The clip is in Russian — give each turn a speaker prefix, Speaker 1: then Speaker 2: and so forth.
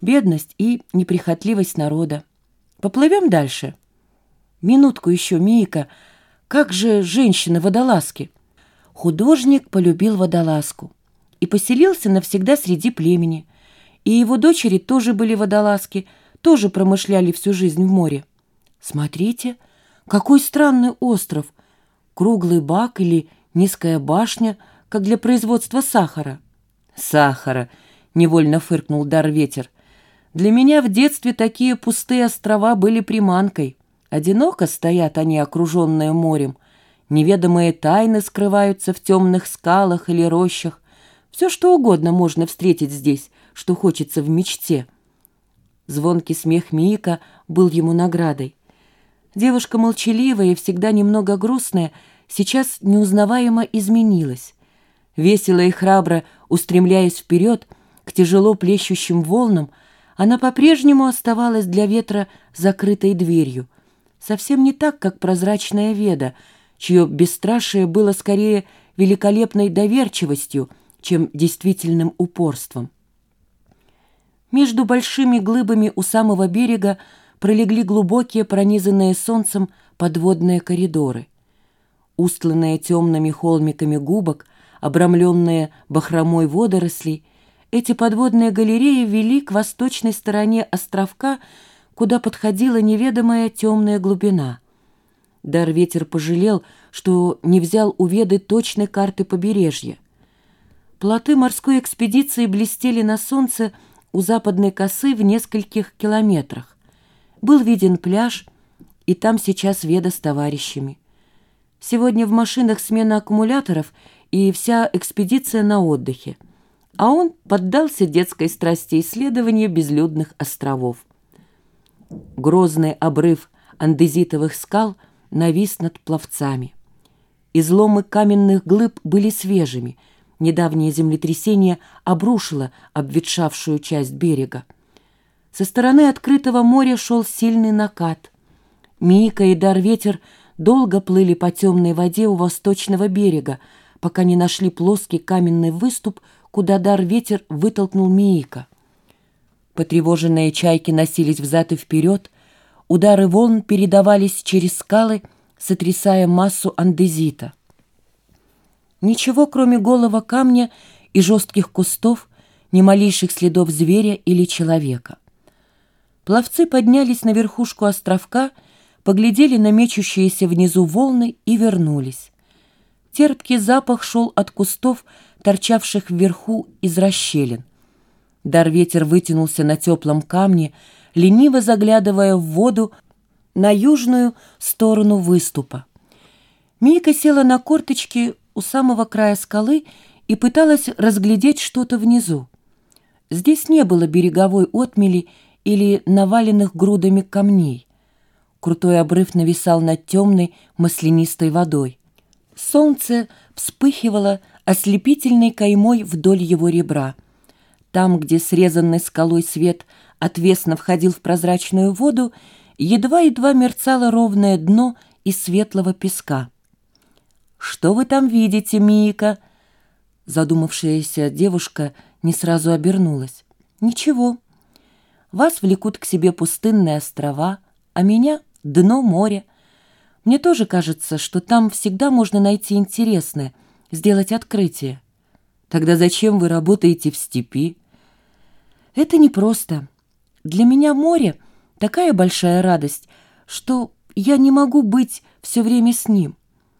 Speaker 1: бедность и неприхотливость народа. Поплывем дальше? Минутку еще, Мика. Как же женщины-водолазки? Художник полюбил водолазку и поселился навсегда среди племени. И его дочери тоже были водолазки, тоже промышляли всю жизнь в море. Смотрите, какой странный остров! Круглый бак или низкая башня, как для производства сахара. Сахара, невольно фыркнул дар ветер. Для меня в детстве такие пустые острова были приманкой. Одиноко стоят они, окруженные морем. Неведомые тайны скрываются в темных скалах или рощах. Все, что угодно можно встретить здесь, что хочется в мечте. Звонкий смех Мика был ему наградой. Девушка молчаливая и всегда немного грустная сейчас неузнаваемо изменилась. Весело и храбро устремляясь вперед к тяжело плещущим волнам, она по-прежнему оставалась для ветра закрытой дверью, совсем не так, как прозрачная веда, чье бесстрашие было скорее великолепной доверчивостью, чем действительным упорством. Между большими глыбами у самого берега пролегли глубокие, пронизанные солнцем подводные коридоры. Устланные темными холмиками губок, обрамленные бахромой водорослей, эти подводные галереи вели к восточной стороне островка, куда подходила неведомая темная глубина. Дар ветер пожалел, что не взял у Веды точной карты побережья. Плоты морской экспедиции блестели на солнце у западной косы в нескольких километрах. Был виден пляж, и там сейчас Веда с товарищами. Сегодня в машинах смена аккумуляторов, и вся экспедиция на отдыхе. А он поддался детской страсти исследования безлюдных островов. Грозный обрыв андезитовых скал навис над пловцами. Изломы каменных глыб были свежими. Недавнее землетрясение обрушило обветшавшую часть берега. Со стороны открытого моря шел сильный накат. Мика и Дар-ветер долго плыли по темной воде у восточного берега, пока не нашли плоский каменный выступ, куда Дар-ветер вытолкнул Миика. Потревоженные чайки носились взад и вперед, удары волн передавались через скалы, сотрясая массу андезита. Ничего, кроме голого камня и жестких кустов, ни малейших следов зверя или человека. Пловцы поднялись на верхушку островка, поглядели на мечущиеся внизу волны и вернулись. Терпкий запах шел от кустов, торчавших вверху из расщелин. Дар-ветер вытянулся на теплом камне, лениво заглядывая в воду на южную сторону выступа. Мика села на корточки у самого края скалы и пыталась разглядеть что-то внизу. Здесь не было береговой отмели или наваленных грудами камней. Крутой обрыв нависал над темной маслянистой водой. Солнце вспыхивало ослепительной каймой вдоль его ребра — там, где срезанный скалой свет отвесно входил в прозрачную воду, едва-едва мерцало ровное дно из светлого песка. «Что вы там видите, Мика?» Задумавшаяся девушка не сразу обернулась. «Ничего. Вас влекут к себе пустынные острова, а меня — дно моря. Мне тоже кажется, что там всегда можно найти интересное, сделать открытие. Тогда зачем вы работаете в степи?» Это непросто. Для меня море — такая большая радость, что я не могу быть все время с ним.